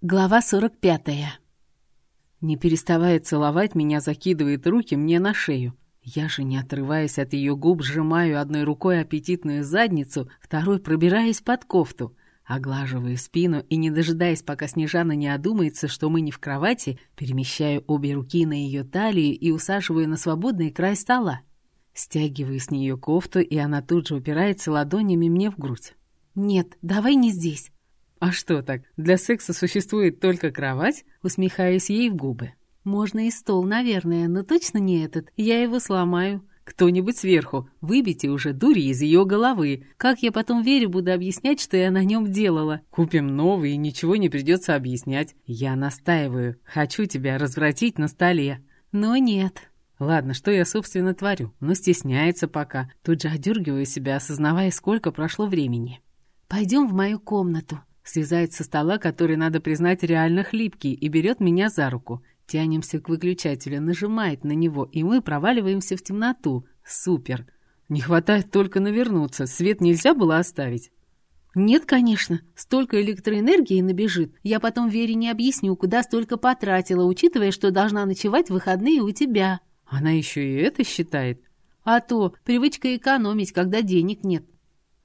Глава 45. Не переставая целовать, меня закидывает руки мне на шею. Я же, не отрываясь от ее губ, сжимаю одной рукой аппетитную задницу, второй пробираясь под кофту. Оглаживаю спину и, не дожидаясь, пока Снежана не одумается, что мы не в кровати, перемещаю обе руки на ее талию и усаживаю на свободный край стола. Стягиваю с нее кофту, и она тут же упирается ладонями мне в грудь. «Нет, давай не здесь. «А что так, для секса существует только кровать?» Усмехаюсь ей в губы. «Можно и стол, наверное, но точно не этот. Я его сломаю». «Кто-нибудь сверху, выбейте уже дури из ее головы. Как я потом Вере буду объяснять, что я на нем делала? Купим новый, и ничего не придется объяснять. Я настаиваю. Хочу тебя развратить на столе». «Но нет». Ладно, что я, собственно, творю? Но стесняется пока. Тут же одергиваю себя, осознавая, сколько прошло времени. «Пойдем в мою комнату», Слезает со стола, который, надо признать, реально хлипкий, и берет меня за руку. Тянемся к выключателю, нажимает на него, и мы проваливаемся в темноту. Супер! Не хватает только навернуться. Свет нельзя было оставить? «Нет, конечно. Столько электроэнергии набежит. Я потом Вере не объясню, куда столько потратила, учитывая, что должна ночевать в выходные у тебя». «Она еще и это считает?» «А то, привычка экономить, когда денег нет.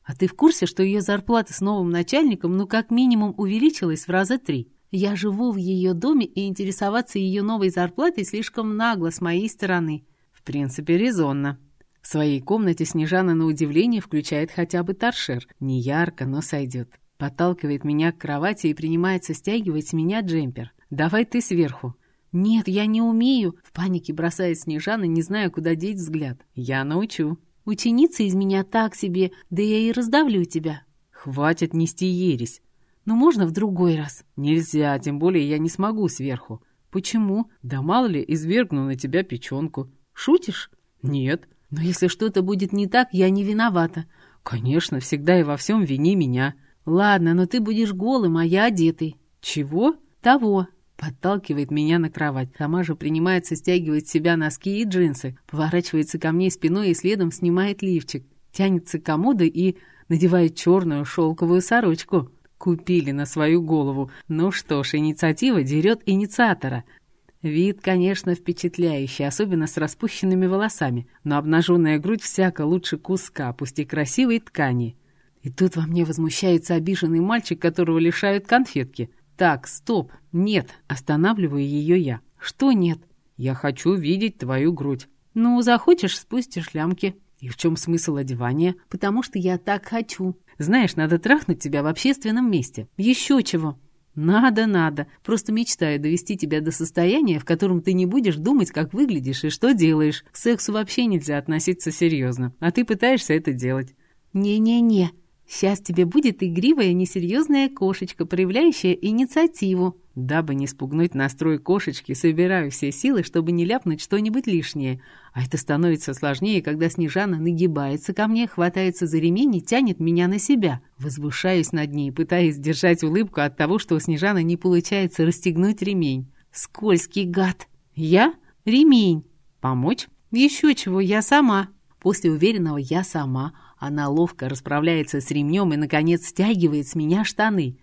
А ты в курсе, что ее зарплата с новым начальником ну как минимум увеличилась в раза три? Я живу в ее доме, и интересоваться ее новой зарплатой слишком нагло с моей стороны. В принципе, резонно. В своей комнате Снежана на удивление включает хотя бы торшер. Не ярко, но сойдет. Подталкивает меня к кровати и принимается стягивать с меня джемпер. «Давай ты сверху». «Нет, я не умею», — в панике бросает Снежана, не зная, куда деть взгляд. «Я научу». Ученица из меня так себе, да я и раздавлю тебя». «Хватит нести ересь. Ну, можно в другой раз?» «Нельзя, тем более я не смогу сверху». «Почему?» «Да мало ли, извергну на тебя печенку». «Шутишь?» «Нет». «Но если что-то будет не так, я не виновата». «Конечно, всегда и во всем вини меня». «Ладно, но ты будешь голым, а я одетый». «Чего?» «Того. Подталкивает меня на кровать. Сама же принимается стягивать с себя носки и джинсы. Поворачивается ко мне спиной и следом снимает лифчик. Тянется к комоду и надевает черную шелковую сорочку. Купили на свою голову. Ну что ж, инициатива дерет инициатора. Вид, конечно, впечатляющий, особенно с распущенными волосами, но обнаженная грудь всяко лучше куска, пусть и красивой ткани. И тут во мне возмущается обиженный мальчик, которого лишают конфетки. «Так, стоп! Нет!» — останавливаю ее я. «Что нет?» «Я хочу видеть твою грудь». «Ну, захочешь, спустишь лямки». «И в чем смысл одевания?» «Потому что я так хочу». «Знаешь, надо трахнуть тебя в общественном месте». «Еще чего?» «Надо, надо. Просто мечтаю довести тебя до состояния, в котором ты не будешь думать, как выглядишь и что делаешь. К сексу вообще нельзя относиться серьезно, а ты пытаешься это делать». «Не-не-не», Сейчас тебе будет игривая, несерьезная кошечка, проявляющая инициативу. Дабы не спугнуть настрой кошечки, собираю все силы, чтобы не ляпнуть что-нибудь лишнее. А это становится сложнее, когда Снежана нагибается ко мне, хватается за ремень и тянет меня на себя. Возвышаюсь над ней, пытаясь сдержать улыбку от того, что у Снежаны не получается расстегнуть ремень. Скользкий гад. Я? Ремень. Помочь? Еще чего, я сама. После уверенного «я сама» она ловко расправляется с ремнем и, наконец, стягивает с меня штаны.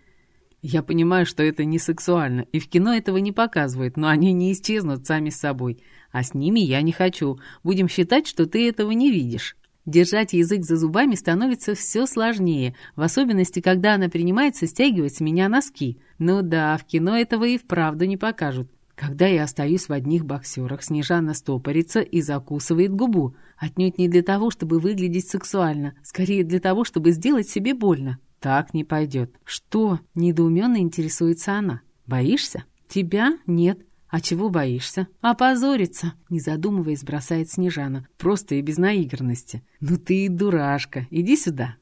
Я понимаю, что это не сексуально, и в кино этого не показывают, но они не исчезнут сами с собой. А с ними я не хочу. Будем считать, что ты этого не видишь. Держать язык за зубами становится все сложнее, в особенности, когда она принимается стягивать с меня носки. Ну да, в кино этого и вправду не покажут. Когда я остаюсь в одних боксерах, Снежана стопорится и закусывает губу. Отнюдь не для того, чтобы выглядеть сексуально, скорее для того, чтобы сделать себе больно. Так не пойдет. Что? Недоуменно интересуется она. Боишься? Тебя? Нет. А чего боишься? Опозориться, не задумываясь, бросает Снежана. Просто и без наигранности. Ну ты и дурашка. Иди сюда.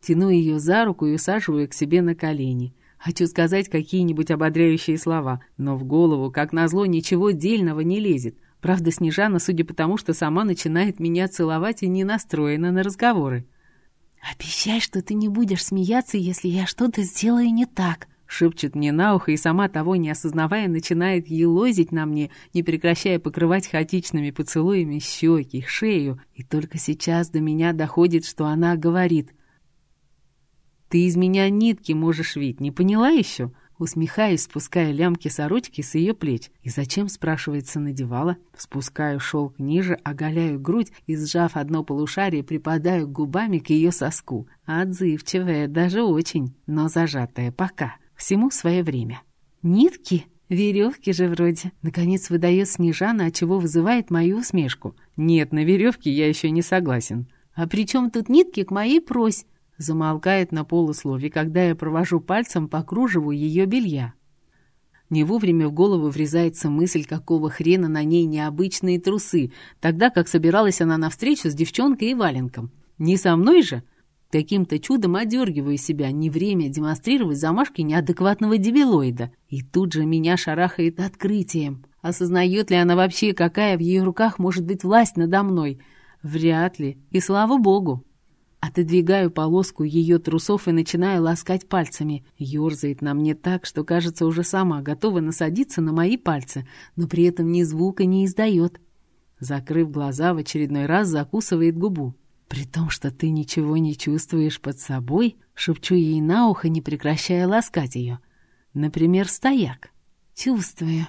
Тяну ее за руку и усаживаю к себе на колени. Хочу сказать какие-нибудь ободряющие слова, но в голову, как назло, ничего дельного не лезет. Правда, Снежана, судя по тому, что сама начинает меня целовать и не настроена на разговоры. «Обещай, что ты не будешь смеяться, если я что-то сделаю не так», шепчет мне на ухо и сама того не осознавая начинает елозить на мне, не прекращая покрывать хаотичными поцелуями щеки, шею. И только сейчас до меня доходит, что она говорит — ты из меня нитки можешь видеть, не поняла еще? Усмехаюсь, спуская лямки сорочки с ее плеч. И зачем, спрашивается, надевала? Спускаю шелк ниже, оголяю грудь и, сжав одно полушарие, припадаю губами к ее соску. Отзывчивая, даже очень, но зажатая пока. Всему свое время. «Нитки?» «Веревки же вроде». Наконец выдает Снежана, отчего вызывает мою усмешку. «Нет, на веревке я еще не согласен». «А при чем тут нитки к моей прось?» Замолкает на полуслове, когда я провожу пальцем по кружеву ее белья. Не вовремя в голову врезается мысль, какого хрена на ней необычные трусы, тогда как собиралась она навстречу с девчонкой и валенком. Не со мной же? Каким-то чудом одергиваю себя, не время демонстрировать замашки неадекватного дебилоида. И тут же меня шарахает открытием. Осознает ли она вообще, какая в ее руках может быть власть надо мной? Вряд ли. И слава богу. Отодвигаю полоску ее трусов и начинаю ласкать пальцами. Ёрзает на мне так, что, кажется, уже сама готова насадиться на мои пальцы, но при этом ни звука не издает. Закрыв глаза, в очередной раз закусывает губу. При том, что ты ничего не чувствуешь под собой, шепчу ей на ухо, не прекращая ласкать ее. Например, стояк. Чувствую.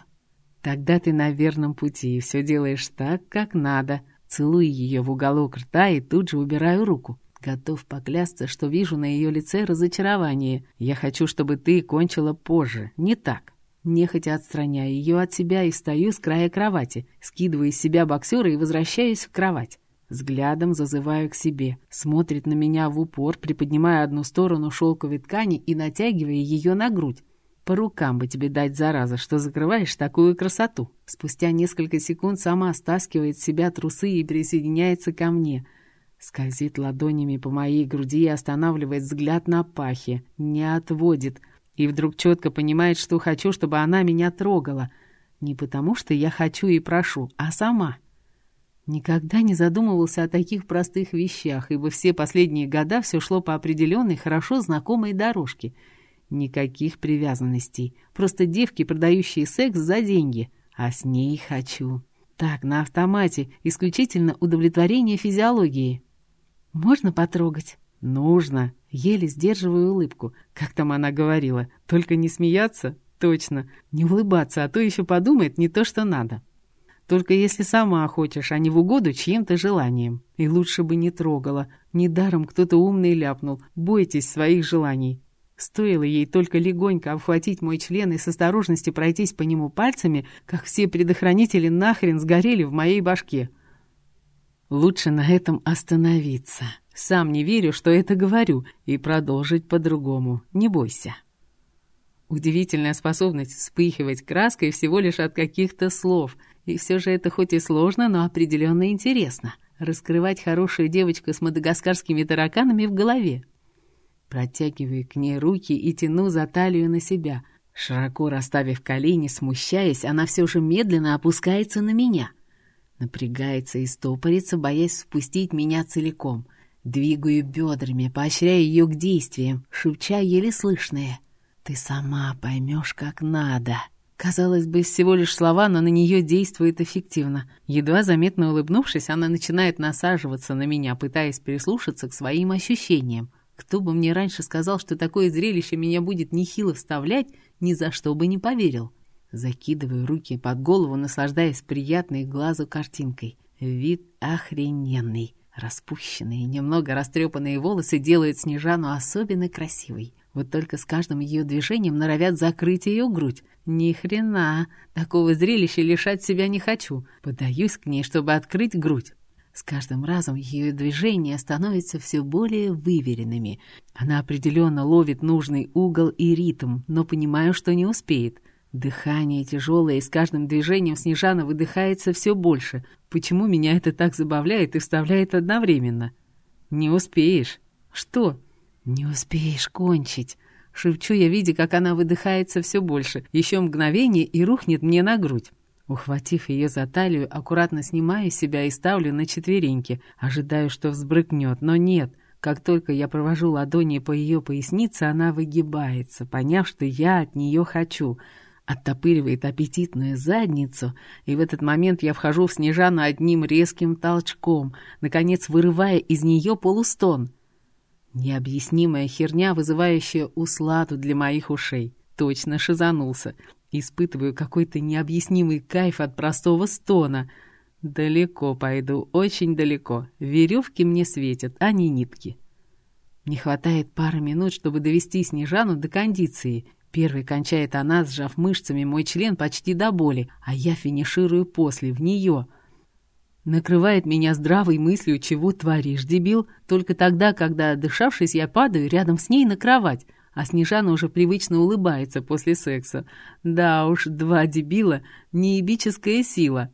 Тогда ты на верном пути и все делаешь так, как надо. Целую ее в уголок рта и тут же убираю руку. Готов поклясться, что вижу на ее лице разочарование. Я хочу, чтобы ты кончила позже, не так. Нехотя отстраняю ее от себя и встаю с края кровати, скидываю из себя боксера и возвращаюсь в кровать. Взглядом зазываю к себе. Смотрит на меня в упор, приподнимая одну сторону шелковой ткани и натягивая ее на грудь. По рукам бы тебе дать, зараза, что закрываешь такую красоту. Спустя несколько секунд сама стаскивает с себя трусы и присоединяется ко мне. Скользит ладонями по моей груди и останавливает взгляд на пахе. Не отводит. И вдруг четко понимает, что хочу, чтобы она меня трогала. Не потому, что я хочу и прошу, а сама. Никогда не задумывался о таких простых вещах, ибо все последние года все шло по определенной, хорошо знакомой дорожке. Никаких привязанностей. Просто девки, продающие секс за деньги. А с ней хочу. Так, на автомате. Исключительно удовлетворение физиологии. «Можно потрогать?» «Нужно». Еле сдерживаю улыбку. Как там она говорила? «Только не смеяться?» «Точно. Не улыбаться, а то еще подумает не то, что надо». Только если сама хочешь, а не в угоду чьим-то желаниям. И лучше бы не трогала. Недаром кто-то умный ляпнул. Бойтесь своих желаний. Стоило ей только легонько обхватить мой член и с осторожности пройтись по нему пальцами, как все предохранители нахрен сгорели в моей башке. Лучше на этом остановиться. Сам не верю, что это говорю, и продолжить по-другому. Не бойся. Удивительная способность вспыхивать краской всего лишь от каких-то слов — и все же это хоть и сложно, но определенно интересно. Раскрывать хорошую девочку с мадагаскарскими тараканами в голове. Протягиваю к ней руки и тяну за талию на себя. Широко расставив колени, смущаясь, она все же медленно опускается на меня. Напрягается и стопорится, боясь спустить меня целиком. Двигаю бедрами, поощряя ее к действиям, шепча еле слышные. «Ты сама поймешь, как надо». Казалось бы, всего лишь слова, но на нее действует эффективно. Едва заметно улыбнувшись, она начинает насаживаться на меня, пытаясь прислушаться к своим ощущениям. Кто бы мне раньше сказал, что такое зрелище меня будет нехило вставлять, ни за что бы не поверил. Закидываю руки под голову, наслаждаясь приятной глазу картинкой. Вид охрененный. Распущенные, немного растрепанные волосы делают Снежану особенно красивой. Вот только с каждым ее движением норовят закрыть ее грудь. Ни хрена, такого зрелища лишать себя не хочу. Подаюсь к ней, чтобы открыть грудь. С каждым разом ее движения становятся все более выверенными. Она определенно ловит нужный угол и ритм, но понимаю, что не успеет. Дыхание тяжелое, и с каждым движением Снежана выдыхается все больше. Почему меня это так забавляет и вставляет одновременно? Не успеешь. Что? «Не успеешь кончить!» Шепчу я, видя, как она выдыхается все больше. Еще мгновение и рухнет мне на грудь. Ухватив ее за талию, аккуратно снимаю себя и ставлю на четвереньки. Ожидаю, что взбрыкнет, но нет. Как только я провожу ладони по ее пояснице, она выгибается, поняв, что я от нее хочу. Оттопыривает аппетитную задницу, и в этот момент я вхожу в Снежану одним резким толчком, наконец вырывая из нее полустон — Необъяснимая херня, вызывающая усладу для моих ушей. точно шизанулся. Испытываю какой-то необъяснимый кайф от простого стона. Далеко пойду, очень далеко. Веревки мне светят, а не нитки. Не хватает пары минут, чтобы довести Снежану до кондиции. Первой кончает она, сжав мышцами мой член почти до боли, а я финиширую после, в нее. Накрывает меня здравой мыслью, чего творишь, дебил, только тогда, когда, дышавшись, я падаю рядом с ней на кровать а Снежана уже привычно улыбается после секса. Да уж, два дебила — неебическая сила.